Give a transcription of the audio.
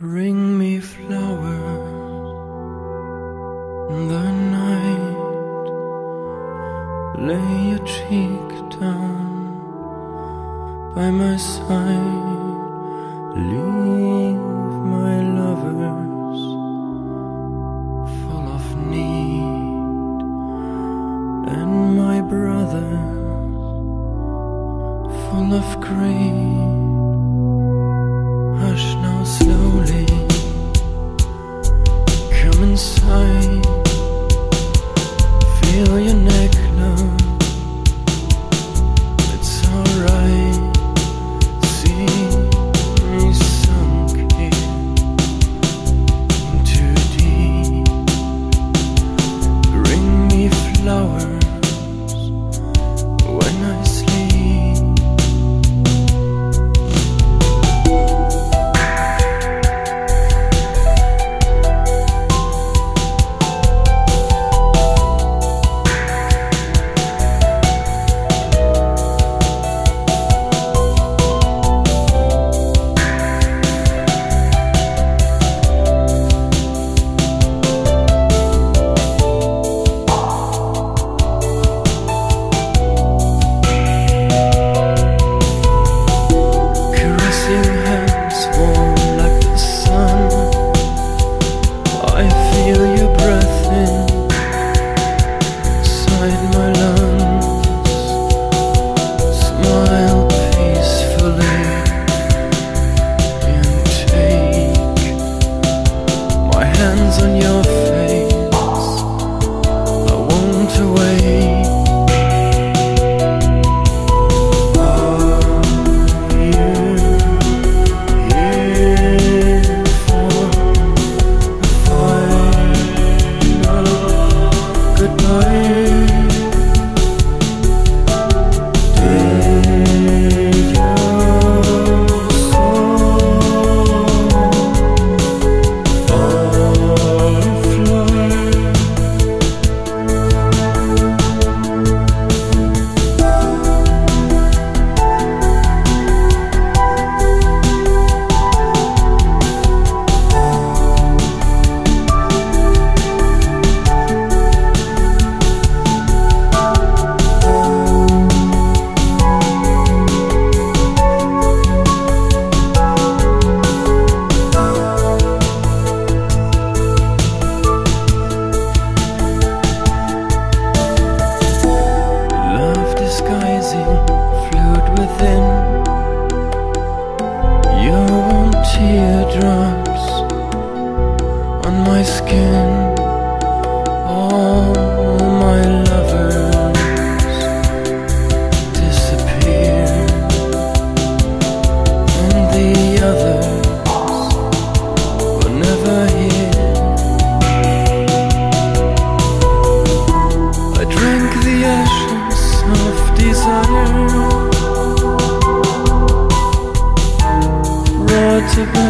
Bring me flowers in the night. Lay your cheek down by my side. Leave my lovers full of need and my brothers full of grief. Hush now slowly. Come inside. to burn.